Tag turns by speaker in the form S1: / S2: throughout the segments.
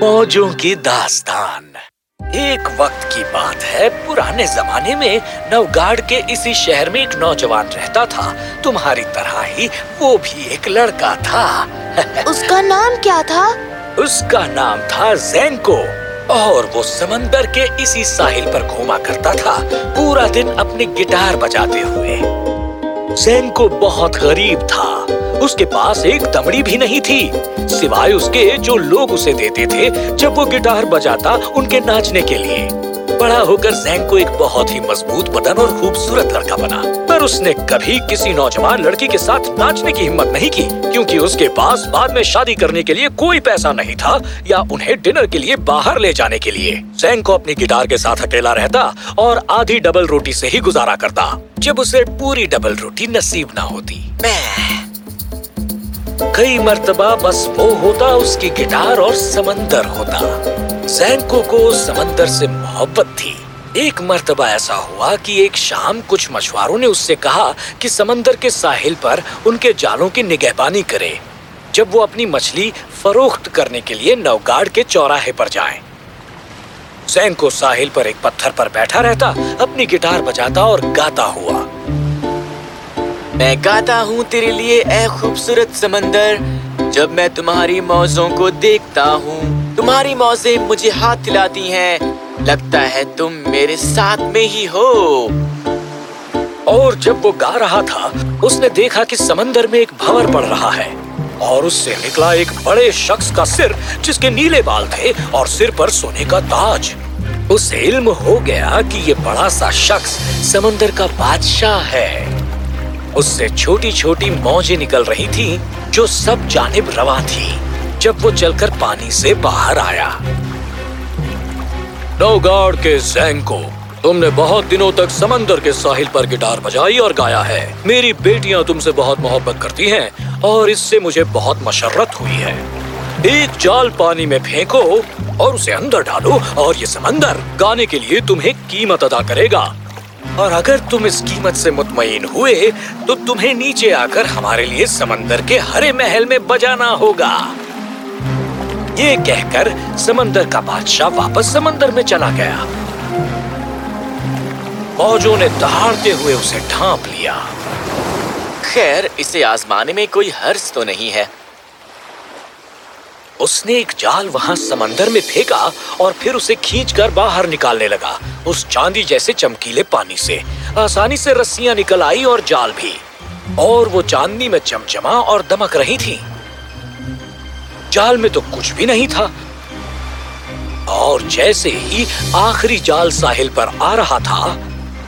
S1: موجوں کی داستان۔ ایک وقت کی بات ہے پرانے زمانے میں نوگاڑ کے اسی شہر میں ایک نوجوان رہتا تھا۔ تمہاری طرح ہی وہ بھی ایک لڑکا تھا۔ اس کا
S2: نام کیا تھا؟
S1: اس کا نام تھا زینکو۔ اور وہ سمندر کے اسی ساحل پر گھوما کرتا تھا۔ پورا دن اپنی گٹار بجاتے ہوئے۔ زینکو بہت غریب تھا۔ اس کے پاس ایک دمڑی بھی نہیں تھی۔ سوائے اس کے جو لوگ اسے دیتے تھے، جب وہ گٹار بجاتا ان کے ناچنے کے لیے۔ بڑا ہو کر زینکو ایک بہت ہی مضبوط بدن اور خوبصورت لڑکا بنا۔ پر اس نے کبھی کسی نوجوان لڑکی کے ساتھ ناچنے کی ہمت نہیں کی، کیونکہ اس کے پاس بعد میں شادی کرنے کے لیے کوئی پیسہ نہیں تھا یا انہیں ڈنر کے لیے باہر لے جانے کے لیے۔ زینکو اپنی گٹار کے ساتھ اکیلا رہتا اور آدھی ڈبل روٹی سے ہی گزارا کرتا، جب اسے پوری ڈبل روٹی نصیب نہ ہوتی۔ کئی مرتبہ بس وہ ہوتا، اس کی گٹار اور سمندر ہوتا۔ زینکو کو سمندر سے محبت تھی۔ ایک مرتبہ ایسا ہوا کہ ایک شام کچھ مچھواروں نے اس سے کہا کہ سمندر کے ساحل پر ان کے جالوں کی نگہبانی کرے، جب وہ اپنی مچھلی فروخت کرنے کے لیے نوگاڑ کے چوراہے پر جائیں۔ زینکو ساحل پر ایک پتھر پر بیٹھا رہتا، اپنی گٹار بجاتا اور گاتا ہوا۔
S3: میں گاتا ہوں تیرے لیے اے خوبصورت سمندر۔ جب میں تمہاری موزوں کو دیکھتا ہوں، تمہاری موزیں مجھے ہاتھ دلاتی ہیں۔ لگتا ہے تم میرے ساتھ میں ہی ہو۔
S1: اور جب وہ گا رہا تھا، اس نے دیکھا کہ سمندر میں ایک بھور پڑ رہا ہے۔ اور اس سے نکلا ایک بڑے شخص کا سر، جس کے نیلے بال تھے اور سر پر سونے کا تاج۔ اسے علم ہو گیا کہ یہ بڑا سا شخص سمندر کا بادشاہ ہے۔ اس سے چھوٹی چھوٹی موجیں نکل رہی تھی جو سب جانب رواں تھی جب وہ چل کر پانی سے باہر آیا۔ نوگاڑ کے زینکو تم نے بہت دنوں تک سمندر کے ساحل پر گٹار بجائی اور گایا ہے۔ میری بیٹیاں تم سے بہت محبت کرتی ہیں اور اس سے مجھے بہت مشرت ہوئی ہے۔ ایک جال پانی میں پھینکو اور اسے اندر ڈالو اور یہ سمندر گانے کے لیے تمہیں قیمت ادا کرے گا۔ اور اگر تم اس قیمت سے مطمئن ہوئے تو تمہیں نیچے آ کر ہمارے لیے سمندر کے ہرے محل میں بجانا ہوگا۔ یہ کہہ کر سمندر کا بادشاہ واپس سمندر میں چلا گیا۔ فوجوں نے دہاڑتے ہوئے اسے ڈھانپ لیا۔
S3: خیر، اسے آزمانے میں کوئی حرض تو نہیں ہے۔
S1: اس نے ایک جال وہاں سمندر میں پھینکا اور پھر اسے کھینچ کر باہر نکالنے لگا، اس چاندی جیسے چمکیلے پانی سے۔ آسانی سے رسیاں نکل آئی اور جال بھی۔ اور وہ چاندنی میں چمچما اور دمک رہی تھی جال میں تو کچھ بھی نہیں تھا۔ اور جیسے ہی آخری جال ساحل پر آ رہا تھا،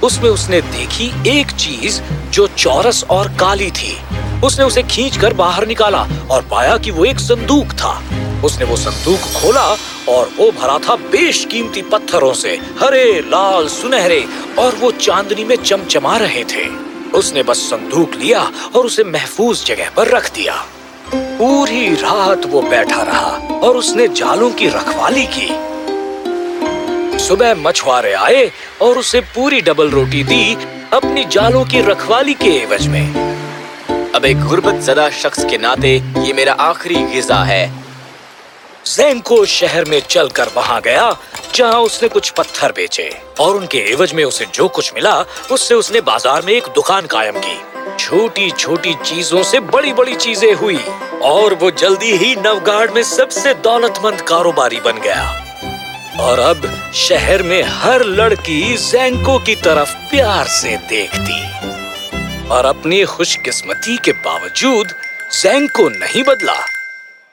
S1: اس میں اس نے دیکھی ایک چیز جو چورس اور کالی تھی۔ اس نے اسے کھینچ کر باہر نکالا اور پایا کہ وہ ایک صندوق تھا۔ اس نے وہ صندوق کھولا اور وہ بھرا تھا بیش قیمتی پتھروں سے، ہرے لال سنہرے، اور وہ چاندنی میں چمچما رہے تھے۔ اس نے بس صندوق لیا اور اسے محفوظ جگہ پر رکھ دیا۔ پوری رات وہ بیٹھا رہا اور اس نے جالوں کی رکھوالی کی۔ صبح مچھوارے آئے اور اسے پوری ڈبل روٹی دی اپنی جالوں کی رکھوالی کے عوض میں۔
S3: اب ایک غربت زدہ شخص کے ناطے یہ میرا آخری غذا ہے۔
S1: زینکو شہر میں چل کر وہاں گیا، جہاں اس نے کچھ پتھر بیچے۔ اور ان کے عوض میں اسے جو کچھ ملا، اس سے اس نے بازار میں ایک دکان قائم کی۔ چھوٹی چھوٹی چیزوں سے بڑی بڑی چیزیں ہوئی۔ اور وہ جلدی ہی نوگاڑ میں سب سے دولت مند کاروباری بن گیا۔ اور اب شہر میں ہر لڑکی زینکو کی طرف پیار سے دیکھتی۔ اور اپنی خوش قسمتی کے باوجود زینکو نہیں بدلا۔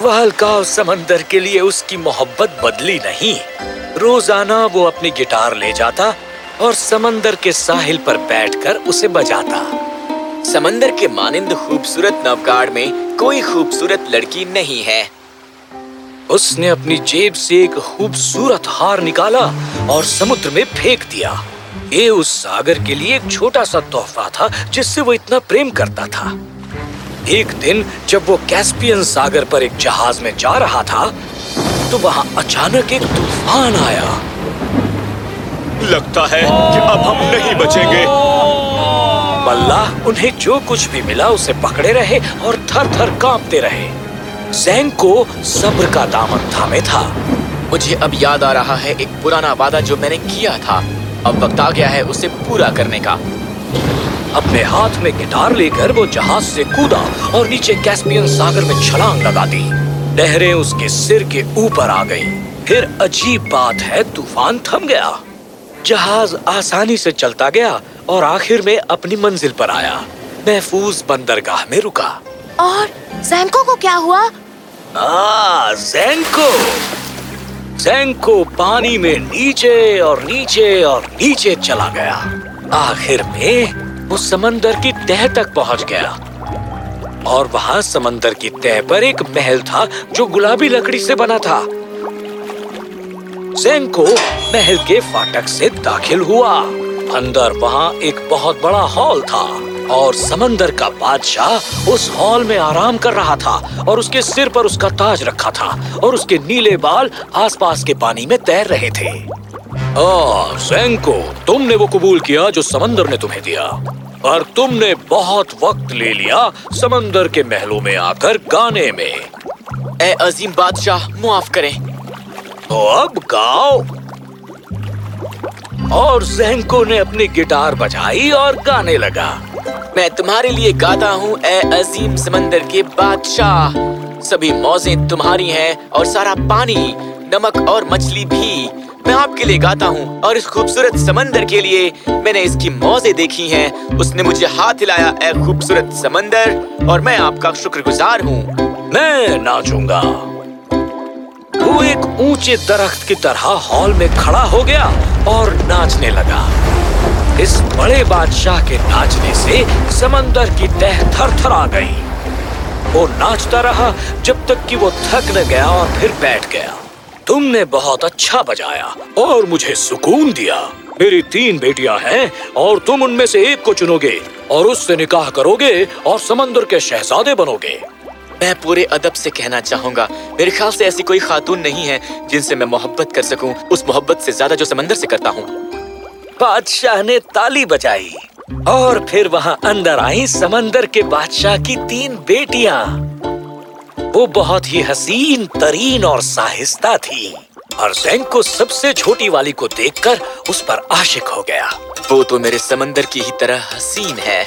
S1: والکاو سمندر کے لیے اس کی محبت بدلی نہیں۔ روزانہ وہ اپنی گٹار لے جاتا اور سمندر کے ساحل پر بیٹھ کر اسے بجاتا۔
S3: سمندر کے مانند خوبصورت نوگاڑ میں کوئی خوبصورت لڑکی نہیں ہے۔
S1: اس نے اپنی جیب سے ایک خوبصورت ہار نکالا اور سمندر میں پھینک دیا۔ یہ اس ساگر کے لیے ایک چھوٹا سا تحفہ تھا جس سے وہ اتنا پریم کرتا تھا۔ ایک دن جب وہ کیسپین ساگر پر ایک جہاز میں جا رہا تھا تو وہاں اچانک ایک طوفان آیا۔
S3: لگتا ہے کہ اب ہم نہیں بچیں گے۔ اب وقت آ گیا ہے اسے پورا کرنے کا۔
S1: اپنے ہاتھ میں گٹار لے کر وہ جہاز سے کودا اور نیچے کیسپین ساگر میں چھلانگ لگا دی۔ لہریں اس کے سر کے اوپر آ گئی پھر عجیب بات ہے طوفان تھم گیا۔ جہاز آسانی سے چلتا گیا اور آخر میں اپنی منزل پر آیا۔ محفوظ بندرگاہ میں رکا۔
S2: اور زینکو کو کیا ہوا؟
S1: آہ زینکو! زینکو پانی میں نیچے اور نیچے اور نیچے چلا گیا۔ آخر میں وہ سمندر کی تہ تک پہنچ گیا۔ اور وہاں سمندر کی تہ پر ایک محل تھا جو گلابی لکڑی سے بنا تھا۔ زینکو محل کے فاٹک سے داخل ہوا۔ اندر وہاں ایک بہت بڑا ہال تھا۔ اور سمندر کا بادشاہ اس ہال میں آرام کر رہا تھا اور اس کے سر پر اس کا تاج رکھا تھا اور اس کے نیلے بال آس پاس کے پانی میں تیر رہے تھے۔ سینکو تم نے وہ قبول کیا جو سمندر نے تمہیں دیا۔ اور تم نے بہت وقت لے لیا سمندر کے محلوں میں آ کر گانے میں۔
S3: اے عظیم بادشاہ معاف کریں۔
S1: تو اب گاؤ۔ اور زینکو نے اپنی گٹار بجائی اور گانے لگا۔ میں
S3: تمہارے لیے گاتا ہوں، اے عظیم سمندر کے بادشاہ۔ سبھی موزیں تمہاری ہیں اور سارا پانی، نمک اور مچھلی بھی۔ میں آپ کے لیے گاتا ہوں اور اس خوبصورت سمندر کے لیے میں نے اس کی موزے دیکھی ہیں۔ اس نے مجھے ہاتھ ہلایا، اے خوبصورت سمندر، اور میں آپ کا شکر گزار ہوں۔
S1: میں ناچوں گا۔ وہ ایک اونچے درخت کی طرح ہال میں کھڑا ہو گیا اور ناچنے لگا۔ اس بڑے بادشاہ کے ناچنے سے سمندر کی تہ تھر تھر آ گئی۔ وہ ناچتا رہا جب تک کہ وہ تھک نہ گیا اور پھر بیٹھ گیا۔ تم نے بہت اچھا بجایا اور مجھے سکون دیا۔ میری تین بیٹیاں ہیں اور تم ان میں سے ایک کو چنو گے اور اس سے نکاح کرو گے اور سمندر کے شہزادے بنو گے۔
S3: میں پورے ادب سے کہنا چاہوں گا، میرے خیال سے ایسی کوئی خاتون نہیں ہے جن سے میں محبت کر سکوں۔ اس محبت سے زیادہ جو سمندر سے کرتا ہوں۔
S1: بادشاہ نے تالی بجائی اور پھر وہاں اندر آئی سمندر کے بادشاہ کی تین بیٹیاں۔ وہ بہت ہی حسین، ترین اور ساہستہ تھی اور زینک کو سب سے چھوٹی والی کو دیکھ کر اس پر عاشق ہو گیا۔
S3: وہ تو میرے سمندر کی ہی طرح حسین ہے۔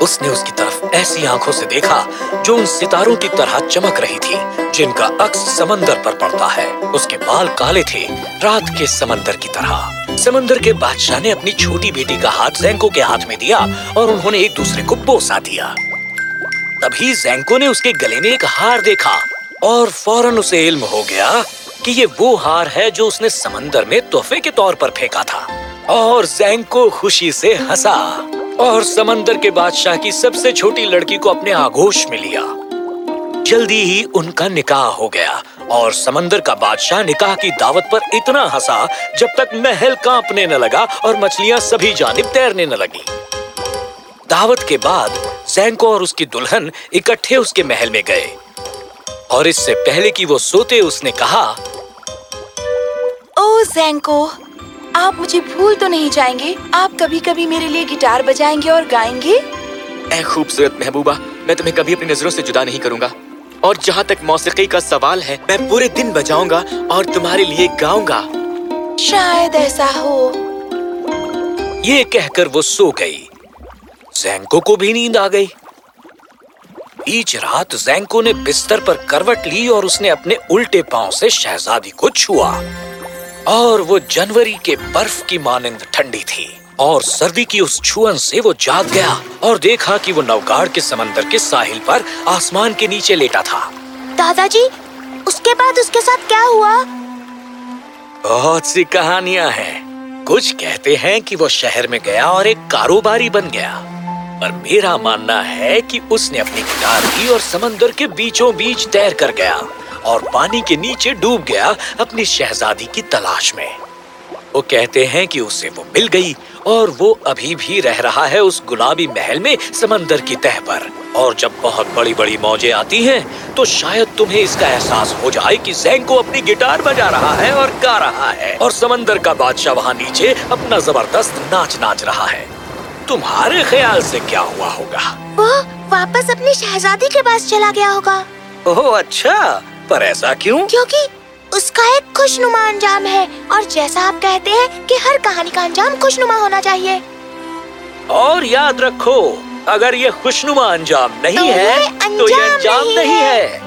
S1: اس نے اس کی طرف ایسی آنکھوں سے دیکھا جو ان ستاروں کی طرح چمک رہی تھی، جن کا عکس سمندر پر پڑتا ہے۔ اس کے بال کالے تھے، رات کے سمندر کی طرح۔ سمندر کے بادشاہ نے اپنی چھوٹی بیٹی کا ہاتھ زینکو کے ہاتھ میں دیا اور انہوں نے ایک دوسرے کو بوسا دیا۔ تبھی زینکو نے اس کے گلے میں ایک ہار دیکھا اور فوراً اسے علم ہو گیا کہ یہ وہ ہار ہے جو اس نے سمندر میں تحفے کے طور پر پھینکا تھا۔ اور زینکو خوشی سے ہنسا۔ اور سمندر کے بادشاہ کی سب سے چھوٹی لڑکی کو اپنے آگوش میں لیا۔ جلدی ہی ان کا نکاح ہو گیا اور سمندر کا بادشاہ نکاح کی دعوت پر اتنا ہسا جب تک محل کانپنے نہ لگا اور مچھلیاں سبھی جانب تیرنے نہ لگی دعوت کے بعد زینکو اور اس کی دلہن اکٹھے اس کے محل میں گئے اور اس سے پہلے کی وہ سوتے اس نے کہا،
S2: او زینکو آپ مجھے بھول تو نہیں جائیں گے؟ آپ کبھی کبھی میرے لیے گٹار بجائیں گے اور گائیں گے؟
S3: اے خوبصورت محبوبہ میں تمہیں کبھی اپنی نظروں سے جدا نہیں کروں گا۔ اور جہاں تک موسیقی کا سوال ہے میں پورے دن بجاؤں گا اور تمہارے لیے گاؤں گا۔
S2: شاید ایسا ہو۔
S1: یہ کہہ کر وہ سو گئی۔ زینکو کو بھی نیند آ گئی۔ بیچ رات زینکو نے بستر پر کروٹ لی اور اس نے اپنے الٹے پاؤں سے شہزادی کو چھوا۔ اور وہ جنوری کے برف کی مانند ٹھنڈی تھی۔ اور سردی کی اس چھوئن سے وہ جاگ گیا اور دیکھا کہ وہ نوگاڑ کے سمندر کے ساحل پر آسمان کے نیچے لیٹا تھا۔
S3: دادا جی اس کے بعد اس کے ساتھ کیا ہوا؟
S1: بہت سی کہانیاں ہیں۔ کچھ کہتے ہیں کہ وہ شہر میں گیا اور ایک کاروباری بن گیا۔ پر میرا ماننا ہے کہ اس نے اپنی گٹار کی اور سمندر کے بیچوں بیچ تیر کر گیا۔ اور پانی کے نیچے ڈوب گیا اپنی شہزادی کی تلاش میں۔ وہ کہتے ہیں کہ اسے وہ مل گئی اور وہ ابھی بھی رہ رہا ہے اس گلابی محل میں سمندر کی تہ پر۔ اور جب بہت بڑی بڑی موجیں آتی ہیں تو شاید تمہیں اس کا احساس ہو جائے کہ زینکو اپنی گٹار بجا رہا ہے اور گا رہا ہے اور سمندر کا بادشاہ وہاں نیچے اپنا زبردست ناچ ناچ رہا ہے۔ تمہارے خیال سے کیا ہوا ہوگا؟
S3: وہ
S4: واپس اپنی شہزادی کے پاس چلا گیا ہوگا۔
S1: اوہ اچھا۔ پر ایسا کیوں؟
S3: کیونکہ
S4: اس کا ایک خوش نما انجام ہے اور جیسا آپ کہتے ہیں
S3: کہ
S4: ہر کہانی کا انجام خوش نما ہونا چاہیے۔
S1: اور یاد رکھو اگر یہ خوش نما انجام نہیں ہے تو یہ انجام نہیں ہے۔